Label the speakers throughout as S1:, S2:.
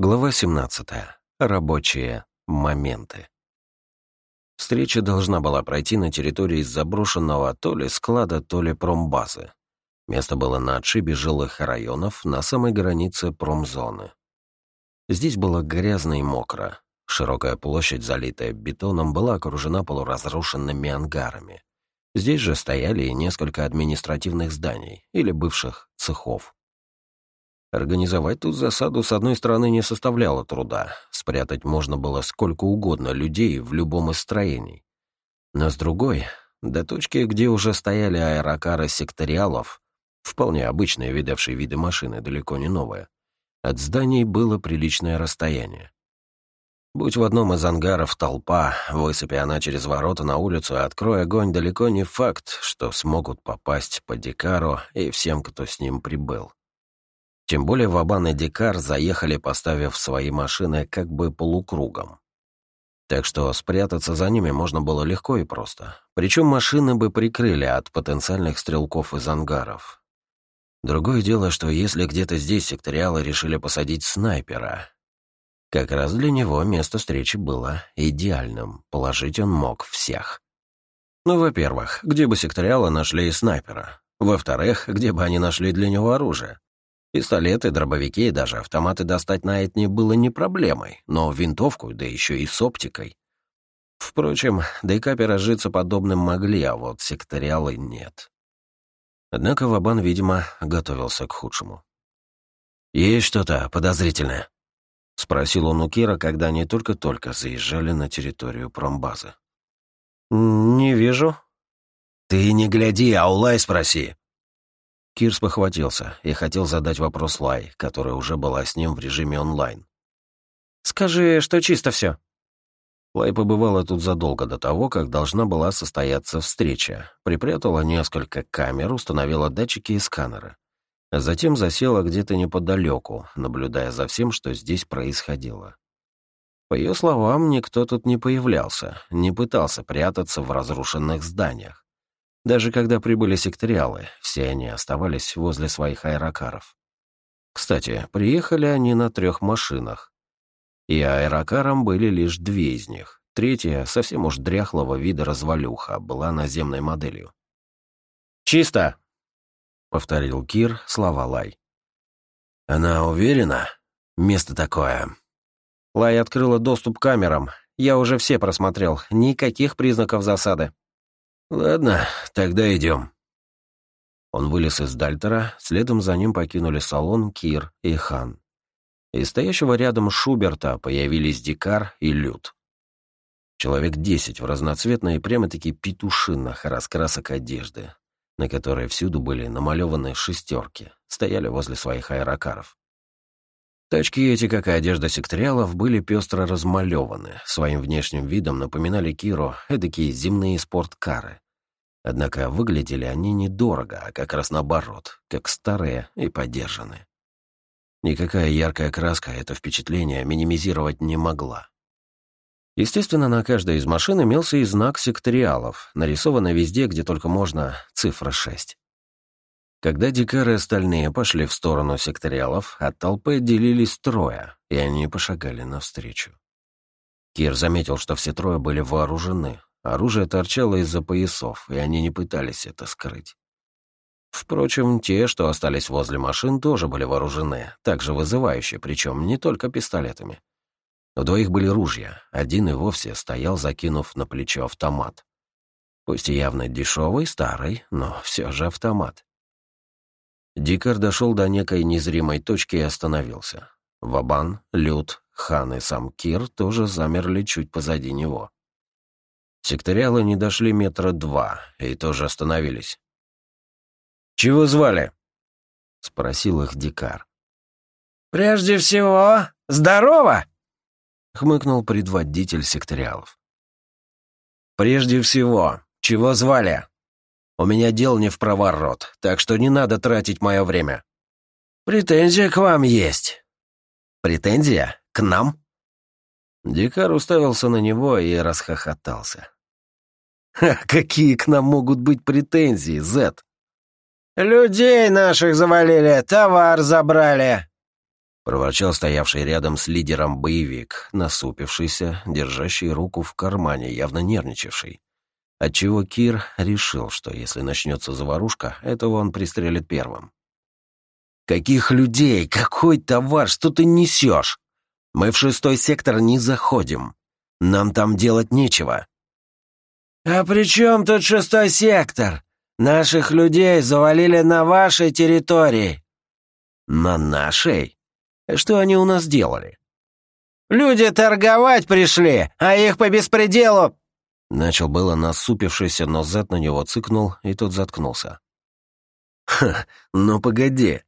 S1: Глава 17. Рабочие моменты. Встреча должна была пройти на территории заброшенного то ли склада, то ли промбазы. Место было на отшибе жилых районов на самой границе промзоны. Здесь было грязно и мокро. Широкая площадь, залитая бетоном, была окружена полуразрушенными ангарами. Здесь же стояли и несколько административных зданий или бывших цехов. Организовать тут засаду с одной стороны не составляло труда. Спрятать можно было сколько угодно людей в любом из строений. Но с другой, до точки, где уже стояли аэрокары секториалов, вполне обычные видавшие виды машины, далеко не новые, от зданий было приличное расстояние. Будь в одном из ангаров толпа, высыпи она через ворота на улицу и открой огонь, далеко не факт, что смогут попасть по Дикару и всем, кто с ним прибыл. Тем более Вабан и Дикар заехали, поставив свои машины как бы полукругом. Так что спрятаться за ними можно было легко и просто. Причем машины бы прикрыли от потенциальных стрелков из ангаров. Другое дело, что если где-то здесь секториалы решили посадить снайпера, как раз для него место встречи было идеальным, положить он мог всех. Ну, во-первых, где бы секториалы нашли снайпера? Во-вторых, где бы они нашли для него оружие? Пистолеты, дробовики и даже автоматы достать на Этни было не проблемой, но винтовку, да еще и с оптикой. Впрочем, дейкапе разжиться подобным могли, а вот секториалы нет. Однако Вабан, видимо, готовился к худшему. «Есть что-то подозрительное?» — спросил он у Кира, когда они только-только заезжали на территорию промбазы.
S2: «Не вижу».
S1: «Ты не гляди, а улай спроси», Кирс похватился и хотел задать вопрос Лай, которая уже была с ним в режиме онлайн.
S2: «Скажи, что чисто все.
S1: Лай побывала тут задолго до того, как должна была состояться встреча. Припрятала несколько камер, установила датчики и сканеры. А затем засела где-то неподалеку, наблюдая за всем, что здесь происходило. По ее словам, никто тут не появлялся, не пытался прятаться в разрушенных зданиях. Даже когда прибыли секториалы, все они оставались возле своих аэрокаров. Кстати, приехали они на трех машинах. И аэрокаром были лишь две из них. Третья, совсем уж дряхлого вида развалюха, была наземной моделью.
S2: «Чисто!»
S1: — повторил Кир слова Лай. «Она уверена? Место такое».
S2: Лай открыла доступ к камерам. Я уже все просмотрел. Никаких признаков засады.
S1: «Ладно, тогда идем». Он вылез из Дальтера, следом за ним покинули салон Кир и Хан. Из стоящего рядом Шуберта появились Дикар и Люд. Человек десять в разноцветной, прямо-таки петушинных раскрасок одежды, на которой всюду были намалеваны шестерки, стояли возле своих аэрокаров. Тачки эти, как и одежда секториалов, были пестро размалеваны, своим внешним видом напоминали Киру эдакие земные спорткары. Однако выглядели они недорого, а как раз наоборот, как старые и подержанные. Никакая яркая краска это впечатление минимизировать не могла. Естественно, на каждой из машин имелся и знак секториалов, нарисованный везде, где только можно, цифра 6. Когда дикары остальные пошли в сторону секториалов, от толпы отделились трое, и они пошагали навстречу. Кир заметил, что все трое были вооружены. Оружие торчало из-за поясов, и они не пытались это скрыть. Впрочем, те, что остались возле машин, тоже были вооружены, также вызывающе, причем не только пистолетами. У двоих были ружья, один и вовсе стоял, закинув на плечо автомат. Пусть и явно дешевый, старый, но все же автомат. Дикар дошел до некой незримой точки и остановился. Вабан, Люд, Хан и сам Кир тоже замерли чуть позади него. Секториалы не дошли метра два и тоже остановились.
S2: «Чего звали?»
S1: — спросил их Дикар.
S2: «Прежде всего, здорово!»
S1: — хмыкнул предводитель секториалов.
S2: «Прежде всего, чего звали?» У меня дел не в проворот, так что не надо тратить мое время».
S1: «Претензия к вам есть».
S2: «Претензия? К нам?»
S1: Дикар уставился на него и расхохотался.
S2: «Ха, какие к нам могут быть претензии, Зет?» «Людей наших завалили, товар забрали»,
S1: проворчал стоявший рядом с лидером боевик, насупившийся, держащий руку в кармане, явно нервничавший. Отчего Кир решил, что если начнется заварушка, этого он пристрелит первым. «Каких людей? Какой товар? Что ты несешь? Мы в шестой сектор не заходим. Нам там делать нечего».
S2: «А при чем тут шестой сектор? Наших людей завалили на вашей территории».
S1: «На нашей?» Что они у нас делали?»
S2: «Люди торговать пришли, а их по беспределу...»
S1: Начал было насупившийся, но Зет на него цыкнул, и тот заткнулся. «Ха, ну погоди.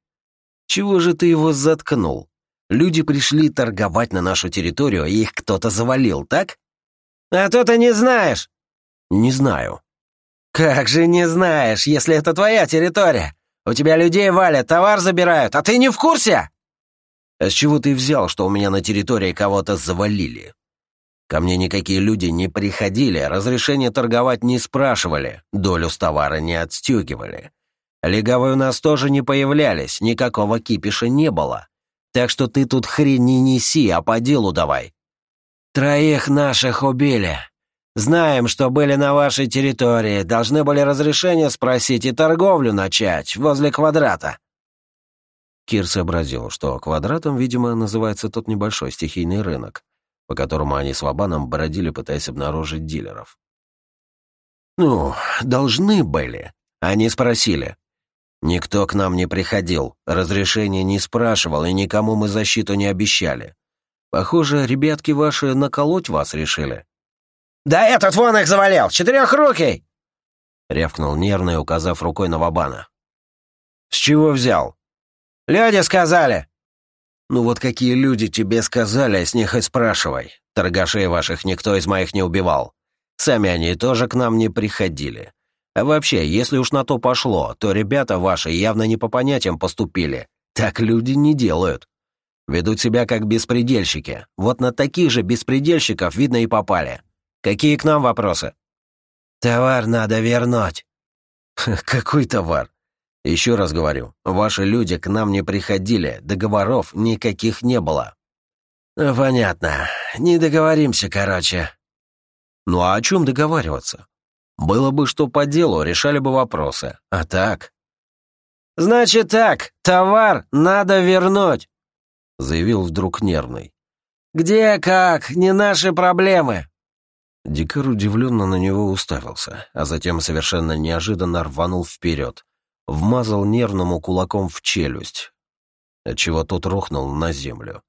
S1: Чего же ты его заткнул? Люди пришли торговать на нашу территорию, и их кто-то завалил, так?»
S2: «А то ты не знаешь!»
S1: «Не знаю».
S2: «Как же не знаешь, если это твоя территория? У тебя людей валят, товар забирают, а ты не в курсе?»
S1: А с чего ты взял, что у меня на территории кого-то завалили? Ко мне никакие люди не приходили, разрешение торговать не спрашивали, долю с товара не отстегивали. Легавые у нас тоже не появлялись, никакого кипиша не было. Так что ты тут хрень не неси, а по делу давай.
S2: Троих наших убили. Знаем, что были на вашей территории, должны были разрешение спросить и торговлю начать возле квадрата.
S1: Кир сообразил, что квадратом, видимо, называется тот небольшой стихийный рынок, по которому они с Вабаном бродили, пытаясь обнаружить дилеров. «Ну, должны были. Они спросили. Никто к нам не приходил, разрешения не спрашивал, и никому мы защиту не обещали. Похоже, ребятки ваши наколоть вас решили».
S2: «Да этот вон их завалил! Четырехрукий!»
S1: — рявкнул нервно, указав рукой на Вабана. «С чего взял?»
S2: Люди сказали!»
S1: «Ну вот какие люди тебе сказали, с них и спрашивай. Торгашей ваших никто из моих не убивал. Сами они тоже к нам не приходили. А вообще, если уж на то пошло, то ребята ваши явно не по понятиям поступили. Так люди не делают. Ведут себя как беспредельщики. Вот на таких же беспредельщиков, видно, и попали. Какие к нам вопросы?»
S2: «Товар надо вернуть».
S1: «Какой товар? Еще раз говорю, ваши люди к нам не приходили, договоров никаких не было».
S2: «Понятно. Не договоримся, короче».
S1: «Ну а о чем договариваться? Было бы что по делу, решали бы вопросы. А так...»
S2: «Значит так, товар надо вернуть», —
S1: заявил вдруг нервный.
S2: «Где, как, не наши проблемы».
S1: Дикар удивленно на него уставился, а затем совершенно неожиданно рванул вперед, вмазал нервному кулаком в челюсть, отчего тот рухнул на землю.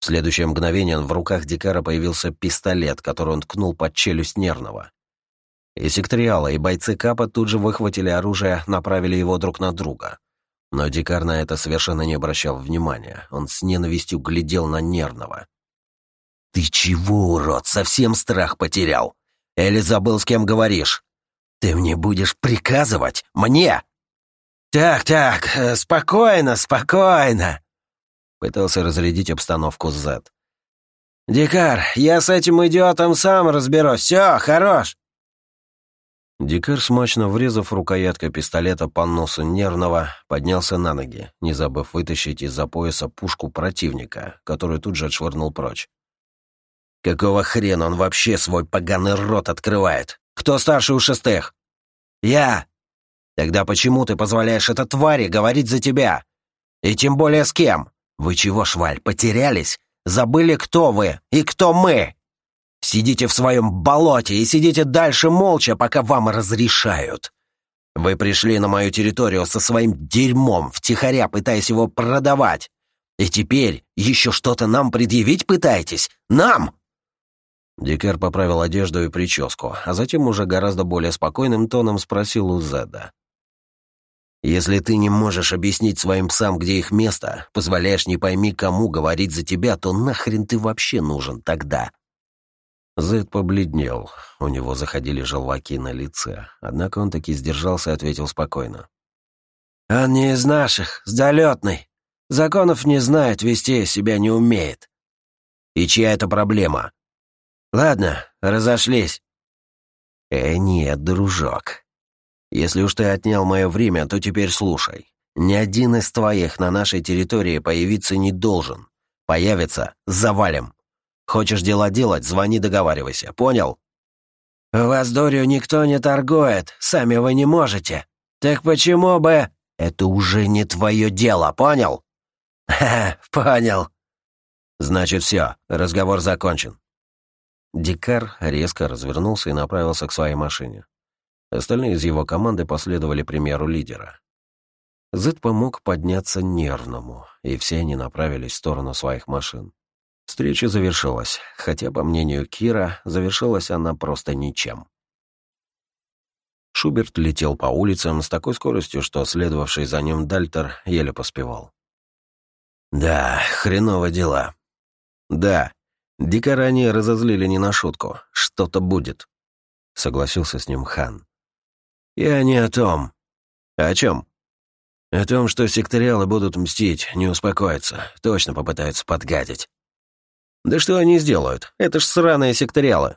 S1: В следующее мгновение в руках Дикара появился пистолет, который он ткнул под челюсть нервного. И секториала, и бойцы Капа тут же выхватили оружие, направили его друг на друга. Но Дикар на это совершенно не обращал внимания. Он с ненавистью глядел на нервного. «Ты чего, урод, совсем страх потерял? Или забыл, с кем говоришь? Ты мне будешь приказывать? Мне?»
S2: «Так, так, э, спокойно, спокойно!»
S1: Пытался разрядить обстановку Зет.
S2: «Дикар, я с этим идиотом сам разберусь. Все, хорош!»
S1: Дикар, смачно врезав рукояткой пистолета по носу нервного, поднялся на ноги, не забыв вытащить из-за пояса пушку противника, которую тут же отшвырнул прочь. «Какого хрена он вообще свой поганый рот открывает? Кто старше у шестых?» «Я!» Тогда почему ты позволяешь этой твари говорить за тебя? И тем более с кем? Вы чего, Шваль, потерялись? Забыли, кто вы и кто мы? Сидите в своем болоте и сидите дальше молча, пока вам разрешают. Вы пришли на мою территорию со своим дерьмом, втихаря пытаясь его продавать. И теперь еще что-то нам предъявить пытаетесь? Нам!» Дикер поправил одежду и прическу, а затем уже гораздо более спокойным тоном спросил у Зеда. Если ты не можешь объяснить своим псам, где их место, позволяешь не пойми кому говорить за тебя, то нахрен ты вообще нужен тогда?» Зед побледнел, у него заходили желваки на лице, однако он таки сдержался и ответил спокойно.
S2: «Он не из наших, с долетной. Законов не знает, вести себя не умеет».
S1: «И чья это проблема?»
S2: «Ладно, разошлись».
S1: «Э, нет, дружок, если уж ты отнял мое время, то теперь слушай.
S2: Ни один из твоих на нашей территории появиться не должен. Появится — завалим. Хочешь дела делать, звони, договаривайся. Понял? Вас дурью никто не торгует, сами вы не можете. Так почему бы... Это уже не твое дело, понял? Ха, понял. Значит, все, разговор закончен. Дикар резко развернулся и направился к своей машине. Остальные из его команды последовали примеру лидера. Зет помог подняться нервному, и все они направились в сторону своих машин. Встреча завершилась, хотя, по мнению Кира, завершилась она просто ничем. Шуберт летел по улицам с такой скоростью, что следовавший за ним Дальтер еле поспевал. «Да, хреново дела. Да, дикара они разозлили не на шутку. Что-то будет», — согласился с ним Хан. «Я не о том». «О чем?» «О том, что секториалы будут мстить, не успокоятся, точно попытаются подгадить». «Да что они сделают? Это ж сраные секториалы».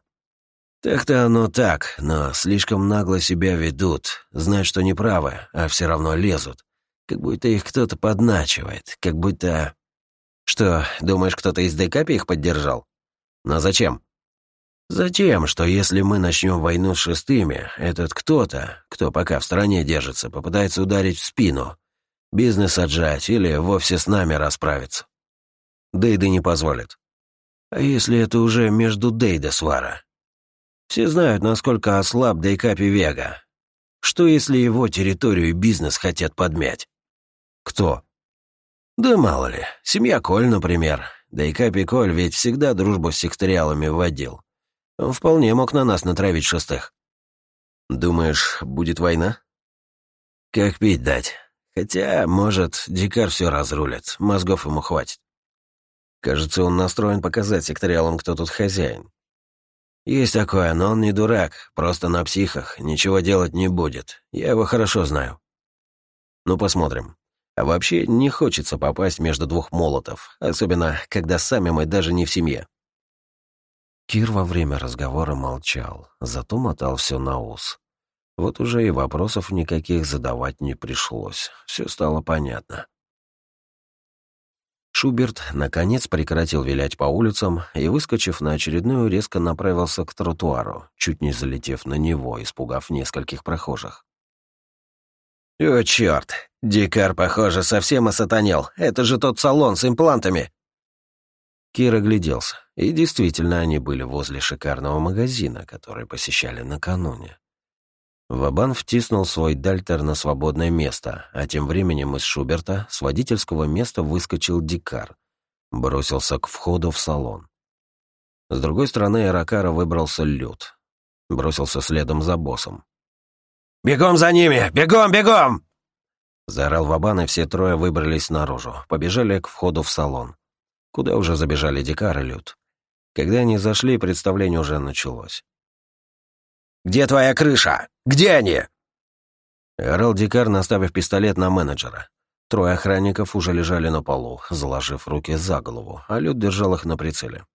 S2: «Так-то оно так, но слишком нагло себя ведут, знают, что неправы, а все равно лезут. Как будто их кто-то подначивает, как будто...» «Что, думаешь, кто-то из Дейкапи их поддержал? Но зачем?» «Затем, что если мы начнем войну с шестыми, этот кто-то, кто пока в стороне держится, попытается ударить в спину, бизнес отжать или вовсе с нами расправиться. Дейды не позволит. А если это уже между Дейда свара?» Все знают, насколько ослаб Дейкапи Вега. Что, если его территорию и бизнес хотят подмять? Кто? Да мало ли. Семья Коль, например. Дейкапи Коль ведь всегда дружбу с секториалами вводил. Он вполне мог на нас натравить шестых. Думаешь, будет война? Как пить дать? Хотя, может, Дикар все разрулит, мозгов ему хватит. Кажется, он настроен показать секториалам, кто тут хозяин. «Есть такое, но он не дурак, просто на психах, ничего делать не будет. Я его хорошо знаю». «Ну, посмотрим. А вообще не хочется попасть между двух молотов, особенно когда сами мы даже не в семье». Кир во время разговора молчал, зато мотал все на ус. Вот уже и вопросов никаких задавать не пришлось, все стало понятно. Шуберт, наконец, прекратил вилять по улицам и, выскочив на очередную, резко направился к тротуару, чуть не залетев на него, испугав нескольких прохожих. «О, черт! Дикар, похоже, совсем осатанел. Это же тот салон с имплантами!» Кир огляделся, и действительно они были возле шикарного магазина, который посещали накануне. Вабан втиснул свой дальтер на свободное место, а тем временем из Шуберта с водительского места выскочил Дикар. Бросился к входу в салон. С другой стороны Аракара выбрался Люд. Бросился следом за боссом. «Бегом за ними! Бегом, бегом!» Заорал Вабан, и все трое выбрались наружу, побежали к входу в салон, куда уже забежали Дикар и Люд. Когда они зашли, представление уже началось. Где твоя крыша? Где они?» Орал Дикар, наставив пистолет на менеджера. Трое охранников уже лежали на полу, заложив руки за голову, а Люд держал их на прицеле.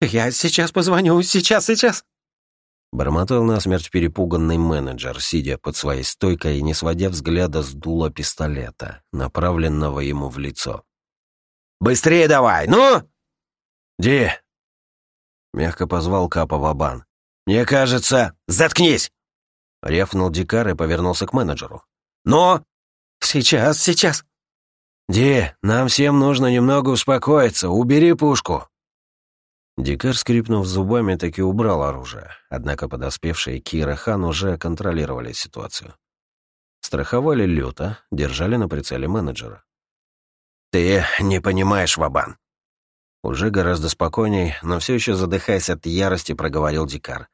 S2: «Я сейчас позвоню, сейчас, сейчас!» Бормотал насмерть перепуганный менеджер, сидя под своей стойкой и не сводя взгляда с дула пистолета, направленного ему в лицо. «Быстрее давай, ну!» «Ди!» Мягко позвал Капа Вабан. «Мне кажется...» «Заткнись!» Рефнул Дикар и повернулся к менеджеру. «Но...» «Сейчас, сейчас!» «Ди, нам всем нужно немного успокоиться. Убери пушку!» Дикар, скрипнув зубами, таки убрал оружие, однако подоспевшие Кира Хан уже контролировали ситуацию. Страховали люто, держали на прицеле менеджера. «Ты не понимаешь, Вабан!» Уже гораздо спокойней, но все еще задыхаясь от ярости, проговорил Дикар.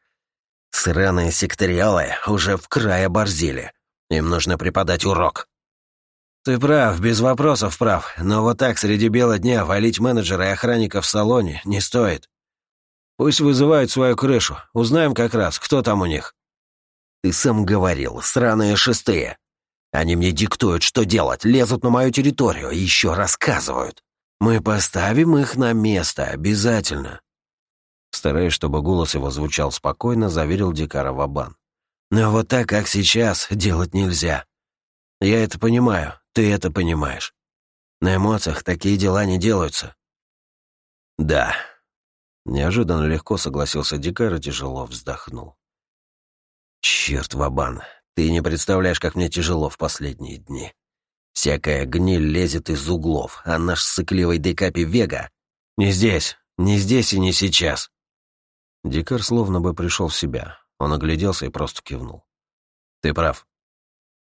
S2: Сраные секториалы уже в край оборзели. Им нужно преподать урок. Ты прав, без вопросов прав, но вот так среди бела дня валить менеджера и охранника в салоне не стоит. Пусть вызывают свою крышу, узнаем как раз, кто там у них. Ты сам говорил, сраные шестые. Они мне диктуют, что делать, лезут на мою территорию и еще рассказывают. Мы поставим их на место, обязательно. Стараясь, чтобы голос его звучал спокойно, заверил Дикара Вабан. «Но вот так, как сейчас, делать нельзя.
S1: Я это понимаю, ты это понимаешь. На эмоциях такие дела не делаются». «Да». Неожиданно легко согласился Дикар и тяжело вздохнул. «Черт, Вабан, ты не представляешь, как мне тяжело в последние дни. Всякая гниль лезет из углов, а наш сыкливый Декапи Вега... Не здесь, не здесь и не сейчас». Дикар словно бы пришел в себя. Он огляделся и просто кивнул. «Ты прав».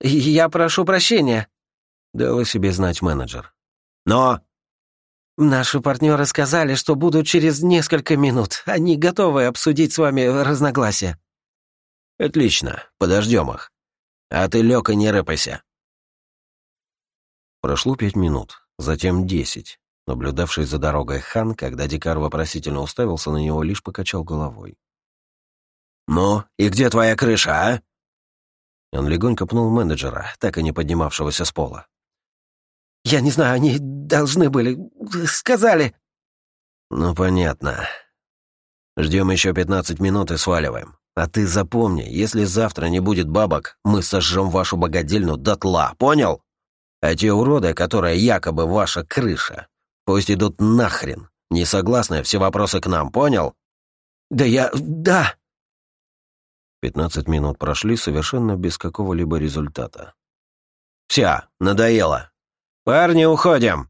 S2: «Я прошу прощения», —
S1: дал о себе знать менеджер.
S2: «Но...» «Наши партнеры сказали, что будут через несколько минут. Они готовы обсудить с вами разногласия».
S1: «Отлично, подождем их. А ты и не рыпайся». Прошло пять минут, затем десять. Наблюдавший за дорогой хан, когда Дикар вопросительно уставился на него, лишь покачал головой.
S2: «Ну, и где твоя крыша, а?»
S1: Он легонько пнул менеджера, так и не поднимавшегося с пола.
S2: «Я не знаю, они должны были... сказали...»
S1: «Ну, понятно. Ждем еще пятнадцать минут и сваливаем. А ты запомни, если завтра не будет бабок, мы сожжем вашу богадельню дотла, понял? А те уроды, которые якобы ваша крыша, пусть идут нахрен. Не согласны, все вопросы к нам, понял?
S2: Да я... да.
S1: Пятнадцать минут прошли совершенно без какого-либо результата. «Все, надоело. Парни, уходим!»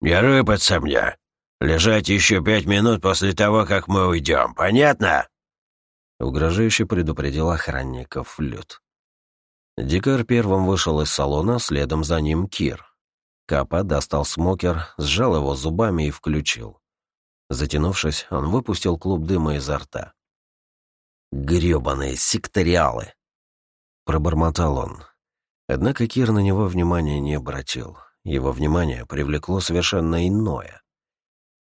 S3: «Не рыпаться мне. Лежать еще пять минут после того, как мы уйдем, понятно?»
S1: Угрожающе предупредил охранников Люд. Дикар первым вышел из салона, следом за ним Кир. Капа достал смокер, сжал его зубами и включил. Затянувшись, он выпустил клуб дыма изо рта. «Грёбаные секториалы!» Пробормотал он. Однако Кир на него внимания не обратил. Его внимание привлекло совершенно иное.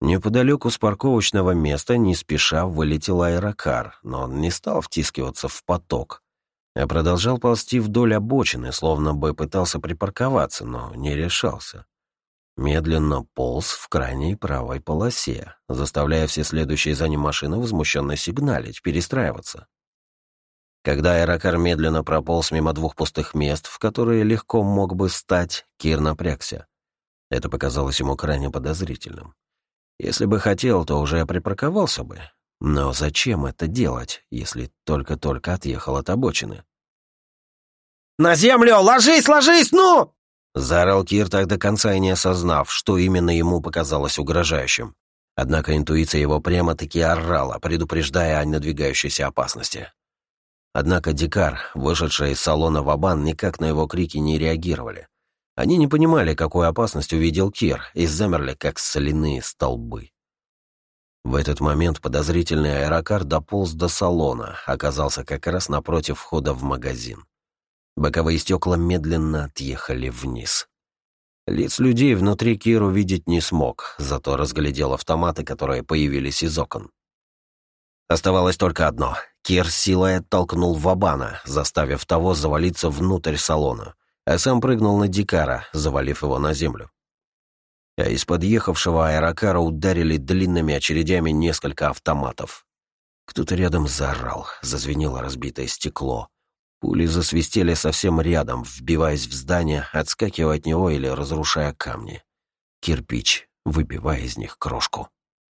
S1: Неподалеку с парковочного места не спеша вылетел аэрокар, но он не стал втискиваться в поток, а продолжал ползти вдоль обочины, словно бы пытался припарковаться, но не решался. Медленно полз в крайней правой полосе, заставляя все следующие за ним машины возмущенно сигналить, перестраиваться. Когда аэрокар медленно прополз мимо двух пустых мест, в которые легко мог бы стать, Кир напрягся. Это показалось ему крайне подозрительным. Если бы хотел, то уже припарковался бы. Но зачем это делать, если только-только отъехал от обочины?
S2: «На землю! Ложись, ложись, ну!»
S1: Заорал Кир так до конца и не осознав, что именно ему показалось угрожающим. Однако интуиция его прямо-таки орала, предупреждая о надвигающейся опасности. Однако Дикар, вышедший из салона Вабан, никак на его крики не реагировали. Они не понимали, какую опасность увидел Кир, и замерли, как соляные столбы. В этот момент подозрительный аэрокар дополз до салона, оказался как раз напротив входа в магазин. Боковые стекла медленно отъехали вниз. Лиц людей внутри Кир увидеть не смог, зато разглядел автоматы, которые появились из окон. Оставалось только одно. Кир силой оттолкнул Вабана, заставив того завалиться внутрь салона а сам прыгнул на Дикара, завалив его на землю. А из подъехавшего аэрокара ударили длинными очередями несколько автоматов. Кто-то рядом заорал, зазвенело разбитое стекло. Пули засвистели совсем рядом, вбиваясь в здание, отскакивая от него или разрушая камни. Кирпич, выбивая из них крошку.